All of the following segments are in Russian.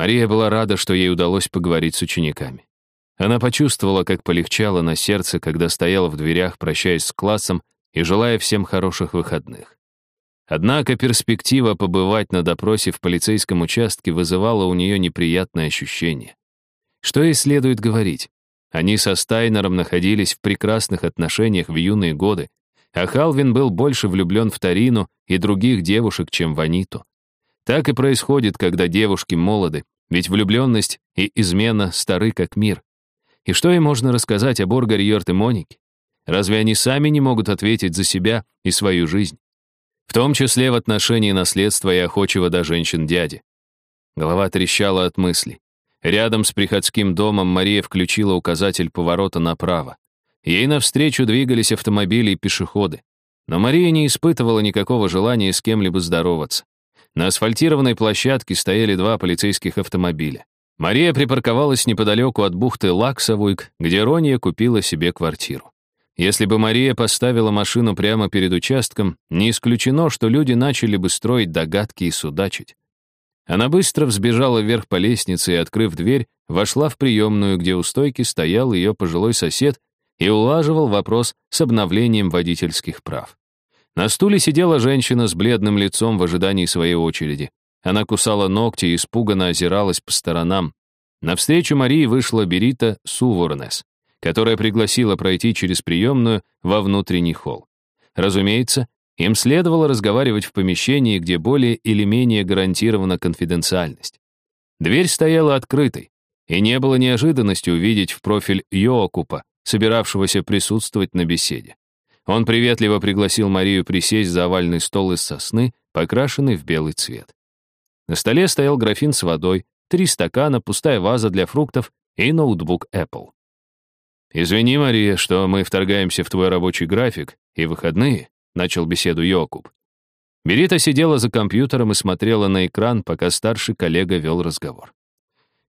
Мария была рада, что ей удалось поговорить с учениками. Она почувствовала, как полегчало на сердце, когда стояла в дверях, прощаясь с классом и желая всем хороших выходных. Однако перспектива побывать на допросе в полицейском участке вызывала у нее неприятное ощущение. Что ей следует говорить? Они со Стайнером находились в прекрасных отношениях в юные годы, а Халвин был больше влюблен в Тарину и других девушек, чем в Аниту. Так и происходит, когда девушки молоды, ведь влюбленность и измена стары как мир. И что им можно рассказать об Оргаре и Монике? Разве они сами не могут ответить за себя и свою жизнь? В том числе в отношении наследства и охочего до женщин дяди. Голова трещала от мыслей. Рядом с приходским домом Мария включила указатель поворота направо. Ей навстречу двигались автомобили и пешеходы. Но Мария не испытывала никакого желания с кем-либо здороваться. На асфальтированной площадке стояли два полицейских автомобиля. Мария припарковалась неподалеку от бухты Лаксавуйк, где Рония купила себе квартиру. Если бы Мария поставила машину прямо перед участком, не исключено, что люди начали бы строить догадки и судачить. Она быстро взбежала вверх по лестнице и, открыв дверь, вошла в приемную, где у стойки стоял ее пожилой сосед и улаживал вопрос с обновлением водительских прав. На стуле сидела женщина с бледным лицом в ожидании своей очереди. Она кусала ногти и испуганно озиралась по сторонам. Навстречу Марии вышла Берита Суворнес, которая пригласила пройти через приемную во внутренний холл. Разумеется, им следовало разговаривать в помещении, где более или менее гарантирована конфиденциальность. Дверь стояла открытой, и не было неожиданности увидеть в профиль Йоакупа, собиравшегося присутствовать на беседе. Он приветливо пригласил Марию присесть за овальный стол из сосны, покрашенный в белый цвет. На столе стоял графин с водой, три стакана, пустая ваза для фруктов и ноутбук Apple. «Извини, Мария, что мы вторгаемся в твой рабочий график и выходные», — начал беседу Йокуб. Берита сидела за компьютером и смотрела на экран, пока старший коллега вел разговор.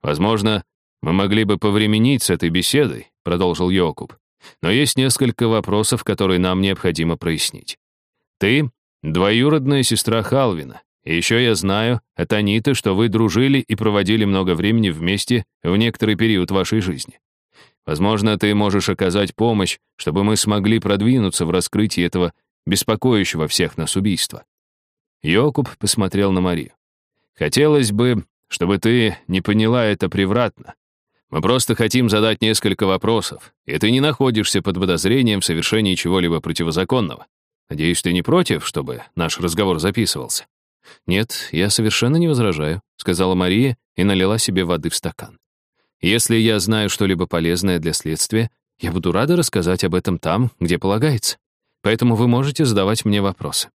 «Возможно, мы могли бы повременить с этой беседой», — продолжил Йокуб. Но есть несколько вопросов, которые нам необходимо прояснить. Ты — двоюродная сестра Халвина, и еще я знаю от Аниты, что вы дружили и проводили много времени вместе в некоторый период вашей жизни. Возможно, ты можешь оказать помощь, чтобы мы смогли продвинуться в раскрытии этого беспокоящего всех нас убийства. Йокуб посмотрел на Марию. Хотелось бы, чтобы ты не поняла это превратно. Мы просто хотим задать несколько вопросов, и ты не находишься под подозрением в совершении чего-либо противозаконного. Надеюсь, ты не против, чтобы наш разговор записывался?» «Нет, я совершенно не возражаю», — сказала Мария и налила себе воды в стакан. «Если я знаю что-либо полезное для следствия, я буду рада рассказать об этом там, где полагается. Поэтому вы можете задавать мне вопросы».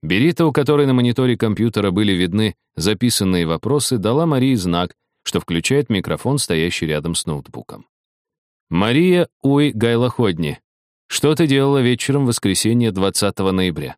Берита, у которой на мониторе компьютера были видны записанные вопросы, дала Марии знак, что включает микрофон, стоящий рядом с ноутбуком. «Мария Уй Гайлоходни, что ты делала вечером в воскресенье 20 ноября?»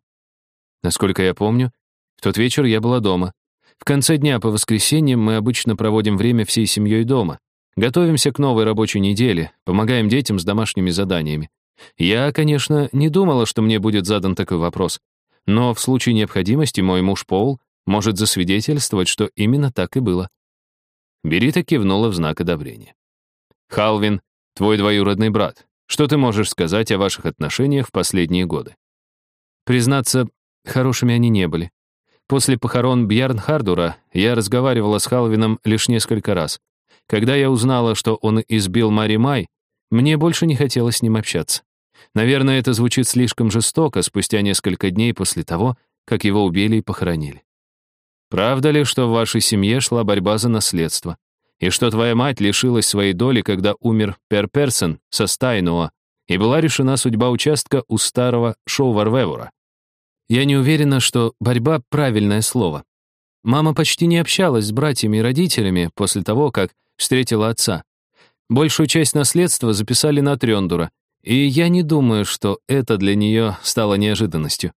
Насколько я помню, в тот вечер я была дома. В конце дня по воскресеньям мы обычно проводим время всей семьей дома. Готовимся к новой рабочей неделе, помогаем детям с домашними заданиями. Я, конечно, не думала, что мне будет задан такой вопрос, но в случае необходимости мой муж Пол может засвидетельствовать, что именно так и было. Берита кивнула в знак одобрения. «Халвин, твой двоюродный брат. Что ты можешь сказать о ваших отношениях в последние годы?» Признаться, хорошими они не были. После похорон Бьярнхардура я разговаривала с Халвином лишь несколько раз. Когда я узнала, что он избил Мари Май, мне больше не хотелось с ним общаться. Наверное, это звучит слишком жестоко спустя несколько дней после того, как его убили и похоронили. Правда ли, что в вашей семье шла борьба за наследство? И что твоя мать лишилась своей доли, когда умер Пер Персон со Стайнуа, и была решена судьба участка у старого Шоу-Варвевура? Я не уверена, что борьба — правильное слово. Мама почти не общалась с братьями и родителями после того, как встретила отца. Большую часть наследства записали на Трёндура, и я не думаю, что это для нее стало неожиданностью.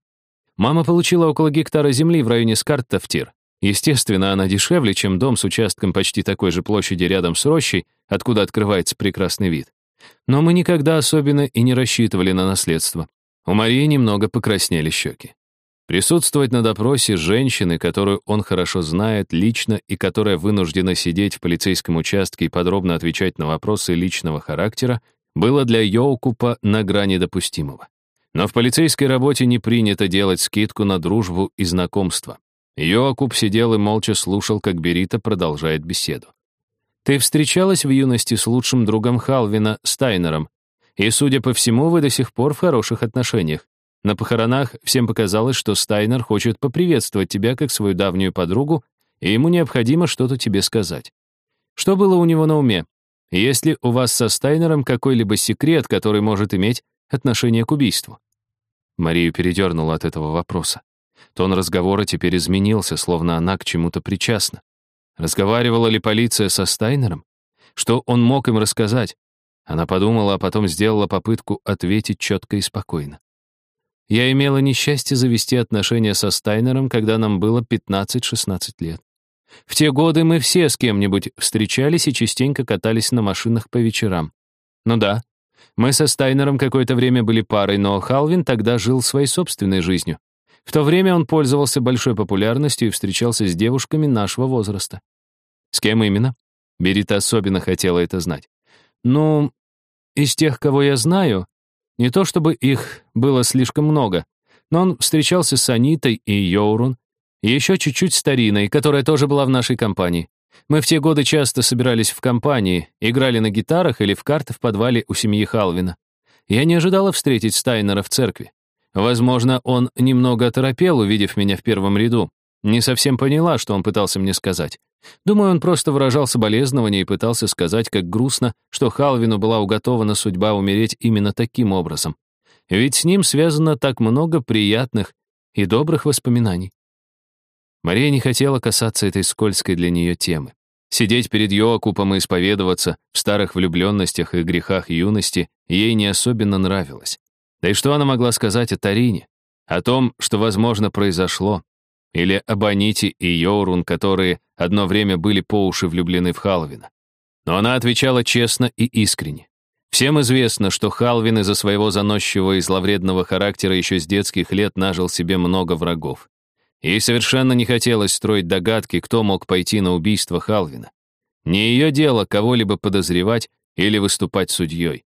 Мама получила около гектара земли в районе Скарттафтир, Естественно, она дешевле, чем дом с участком почти такой же площади рядом с рощей, откуда открывается прекрасный вид. Но мы никогда особенно и не рассчитывали на наследство. У Марии немного покраснели щеки. Присутствовать на допросе женщины, которую он хорошо знает лично и которая вынуждена сидеть в полицейском участке и подробно отвечать на вопросы личного характера, было для Йоукупа на грани допустимого. Но в полицейской работе не принято делать скидку на дружбу и знакомство. Йоакуб сидел и молча слушал, как Берита продолжает беседу. «Ты встречалась в юности с лучшим другом Халвина, Стайнером, и, судя по всему, вы до сих пор в хороших отношениях. На похоронах всем показалось, что Стайнер хочет поприветствовать тебя как свою давнюю подругу, и ему необходимо что-то тебе сказать. Что было у него на уме? Есть ли у вас со Стайнером какой-либо секрет, который может иметь отношение к убийству?» Марию передернула от этого вопроса. Тон разговора теперь изменился, словно она к чему-то причастна. Разговаривала ли полиция со Стайнером? Что он мог им рассказать? Она подумала, а потом сделала попытку ответить четко и спокойно. Я имела несчастье завести отношения со Стайнером, когда нам было 15-16 лет. В те годы мы все с кем-нибудь встречались и частенько катались на машинах по вечерам. Ну да, мы со Стайнером какое-то время были парой, но Халвин тогда жил своей собственной жизнью. В то время он пользовался большой популярностью и встречался с девушками нашего возраста. С кем именно? Берита особенно хотела это знать. Ну, из тех, кого я знаю, не то чтобы их было слишком много, но он встречался с Анитой и Йоурун, и еще чуть-чуть стариной, которая тоже была в нашей компании. Мы в те годы часто собирались в компании, играли на гитарах или в карты в подвале у семьи Халвина. Я не ожидала встретить Стайнера в церкви. Возможно, он немного оторопел, увидев меня в первом ряду. Не совсем поняла, что он пытался мне сказать. Думаю, он просто выражал соболезнования и пытался сказать, как грустно, что Халвину была уготована судьба умереть именно таким образом. Ведь с ним связано так много приятных и добрых воспоминаний. Мария не хотела касаться этой скользкой для нее темы. Сидеть перед Йоакупом и исповедоваться в старых влюбленностях и грехах юности ей не особенно нравилось. Да и что она могла сказать о Тарине? О том, что, возможно, произошло, или об Аните и Йорун, которые одно время были по уши влюблены в Халвина. Но она отвечала честно и искренне. Всем известно, что Халвин из-за своего заносчивого и зловредного характера еще с детских лет нажил себе много врагов. Ей совершенно не хотелось строить догадки, кто мог пойти на убийство Халвина. Не ее дело кого-либо подозревать или выступать судьей.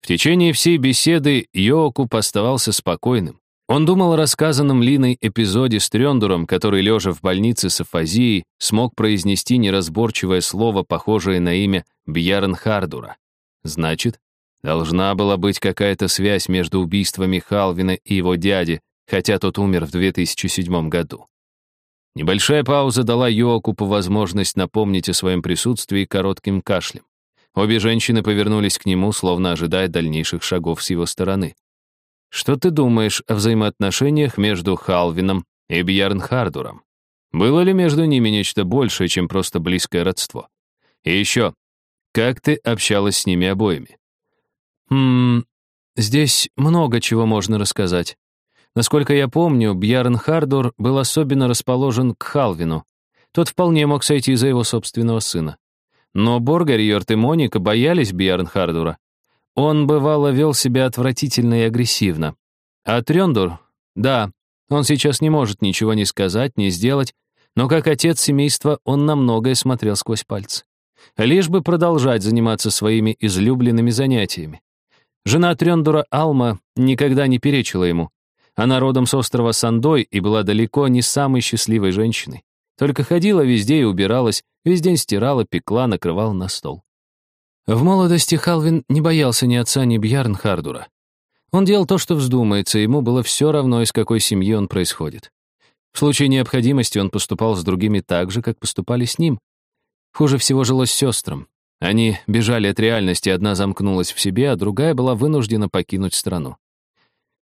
В течение всей беседы Йоокуп оставался спокойным. Он думал о рассказанном Линой эпизоде с Трёндуром, который, лежа в больнице с афазией, смог произнести неразборчивое слово, похожее на имя Бьярн Хардура. Значит, должна была быть какая-то связь между убийствами Халвина и его дяди, хотя тот умер в 2007 году. Небольшая пауза дала Йоакупу возможность напомнить о своем присутствии коротким кашлем. Обе женщины повернулись к нему, словно ожидая дальнейших шагов с его стороны. Что ты думаешь о взаимоотношениях между Халвином и Бьярнхардуром? Было ли между ними нечто большее, чем просто близкое родство? И еще, как ты общалась с ними обоими? Хм, здесь много чего можно рассказать. Насколько я помню, Бьярн Хардур был особенно расположен к Халвину. Тот вполне мог сойти за его собственного сына. Но Боргарьорт и Моника боялись Бьярн Хардура. Он, бывало, вел себя отвратительно и агрессивно. А Трёндур, да, он сейчас не может ничего не сказать, не сделать, но как отец семейства он на многое смотрел сквозь пальцы. Лишь бы продолжать заниматься своими излюбленными занятиями. Жена Трёндура Алма никогда не перечила ему. Она родом с острова Сандой и была далеко не самой счастливой женщиной. Только ходила везде и убиралась, весь день стирала, пекла, накрывала на стол. В молодости Халвин не боялся ни отца, ни Бьярнхардура. Он делал то, что вздумается, ему было все равно, из какой семьи он происходит. В случае необходимости он поступал с другими так же, как поступали с ним. Хуже всего жилось сестрам. Они бежали от реальности, одна замкнулась в себе, а другая была вынуждена покинуть страну.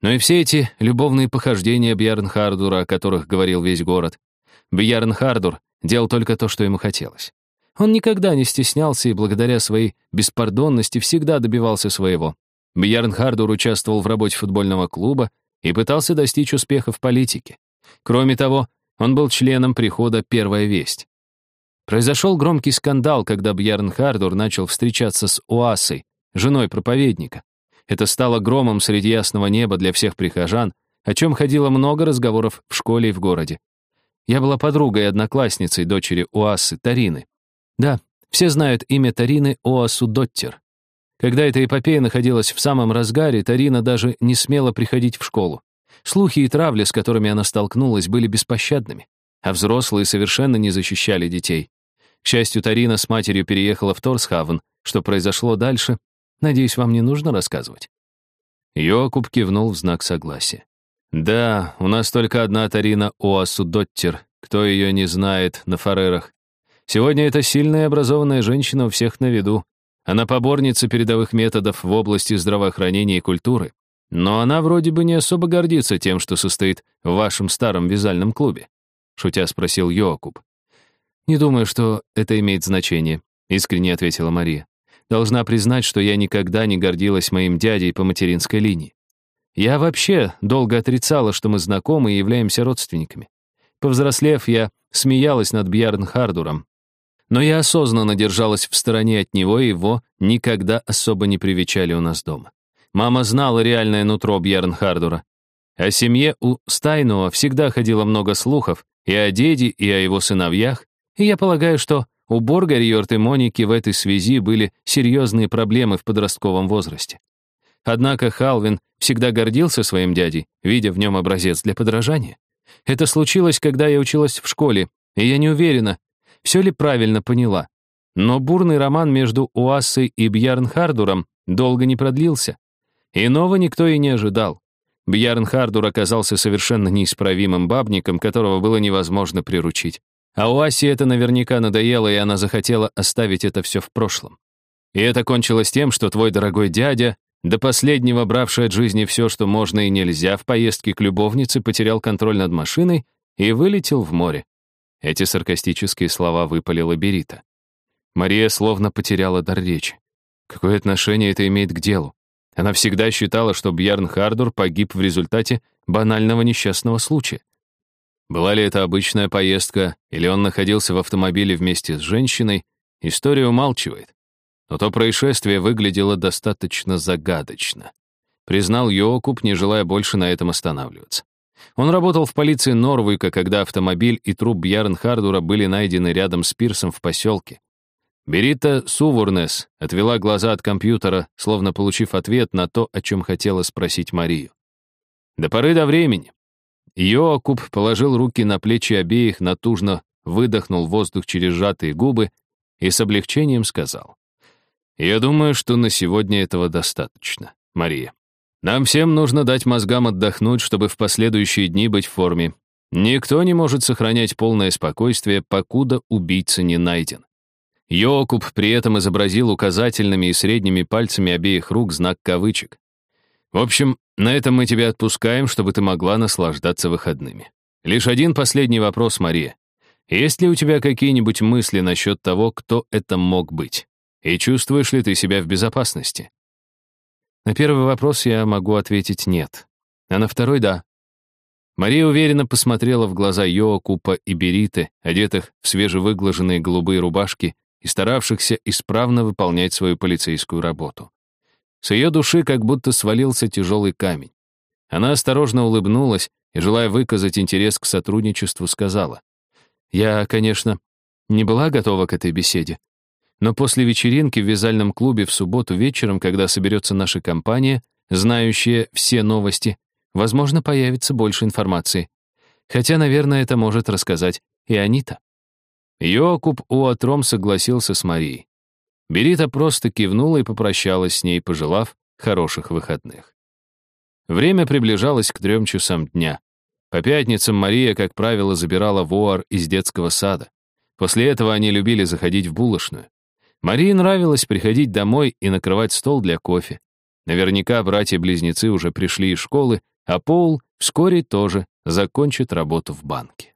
Но и все эти любовные похождения Бьярнхардура, о которых говорил весь город. Бьярнхардур делал только то, что ему хотелось. Он никогда не стеснялся и благодаря своей беспардонности всегда добивался своего. Бьярн Хардур участвовал в работе футбольного клуба и пытался достичь успеха в политике. Кроме того, он был членом прихода «Первая весть». Произошел громкий скандал, когда Бьярн Хардур начал встречаться с Уасой, женой проповедника. Это стало громом среди ясного неба для всех прихожан, о чем ходило много разговоров в школе и в городе. Я была подругой и одноклассницей дочери Уассы, Тарины. Да, все знают имя Тарины Оасу Доттер. Когда эта эпопея находилась в самом разгаре, Тарина даже не смела приходить в школу. Слухи и травли, с которыми она столкнулась, были беспощадными, а взрослые совершенно не защищали детей. К счастью, Тарина с матерью переехала в Торсхавен. Что произошло дальше, надеюсь, вам не нужно рассказывать. Йокуб кивнул в знак согласия. «Да, у нас только одна Тарина Оасу Доттер. Кто ее не знает на Фарерах? Сегодня это сильная и образованная женщина у всех на виду. Она поборница передовых методов в области здравоохранения и культуры. Но она вроде бы не особо гордится тем, что состоит в вашем старом вязальном клубе», — шутя спросил Йокуб. «Не думаю, что это имеет значение», — искренне ответила Мария. «Должна признать, что я никогда не гордилась моим дядей по материнской линии. Я вообще долго отрицала, что мы знакомы и являемся родственниками. Повзрослев, я смеялась над Бьярн Хардуром. Но я осознанно держалась в стороне от него, и его никогда особо не привечали у нас дома. Мама знала реальное нутро Бьярн Хардура. О семье у Стайнуа всегда ходило много слухов и о деде, и о его сыновьях, и я полагаю, что у Боргарьорт и Моники в этой связи были серьезные проблемы в подростковом возрасте. Однако Халвин всегда гордился своим дядей, видя в нем образец для подражания. Это случилось, когда я училась в школе, и я не уверена, все ли правильно поняла. Но бурный роман между Уассой и Бьярнхардуром долго не продлился. Иного никто и не ожидал. Бьярнхардур оказался совершенно неисправимым бабником, которого было невозможно приручить. А Уассе это наверняка надоело, и она захотела оставить это все в прошлом. И это кончилось тем, что твой дорогой дядя до последнего бравший от жизни все, что можно и нельзя в поездке к любовнице, потерял контроль над машиной и вылетел в море. Эти саркастические слова выпалила Берита. Мария словно потеряла дар речи. Какое отношение это имеет к делу? Она всегда считала, что Бьярн Хардур погиб в результате банального несчастного случая. Была ли это обычная поездка, или он находился в автомобиле вместе с женщиной, история умалчивает. Но то происшествие выглядело достаточно загадочно. Признал Йокуб, не желая больше на этом останавливаться. Он работал в полиции Норвика, когда автомобиль и труп Бьярн Хардура были найдены рядом с пирсом в поселке. Берита Сувурнес отвела глаза от компьютера, словно получив ответ на то, о чем хотела спросить Марию. До поры до времени. Йоакуб положил руки на плечи обеих, натужно выдохнул воздух через сжатые губы и с облегчением сказал. Я думаю, что на сегодня этого достаточно, Мария. Нам всем нужно дать мозгам отдохнуть, чтобы в последующие дни быть в форме. Никто не может сохранять полное спокойствие, покуда убийца не найден. Йокуб при этом изобразил указательными и средними пальцами обеих рук знак кавычек. В общем, на этом мы тебя отпускаем, чтобы ты могла наслаждаться выходными. Лишь один последний вопрос, Мария. Есть ли у тебя какие-нибудь мысли насчет того, кто это мог быть? И чувствуешь ли ты себя в безопасности? На первый вопрос я могу ответить «нет», а на второй — «да». Мария уверенно посмотрела в глаза Йоакупа и Бериты, одетых в свежевыглаженные голубые рубашки и старавшихся исправно выполнять свою полицейскую работу. С ее души как будто свалился тяжелый камень. Она осторожно улыбнулась и, желая выказать интерес к сотрудничеству, сказала, «Я, конечно, не была готова к этой беседе, но после вечеринки в вязальном клубе в субботу вечером, когда соберется наша компания, знающая все новости, возможно, появится больше информации. Хотя, наверное, это может рассказать и Анита. Йокуб Уатром согласился с Марией. Берита просто кивнула и попрощалась с ней, пожелав хороших выходных. Время приближалось к трем часам дня. По пятницам Мария, как правило, забирала Вуар из детского сада. После этого они любили заходить в булочную. Марии нравилось приходить домой и накрывать стол для кофе. Наверняка братья-близнецы уже пришли из школы, а Пол вскоре тоже закончит работу в банке.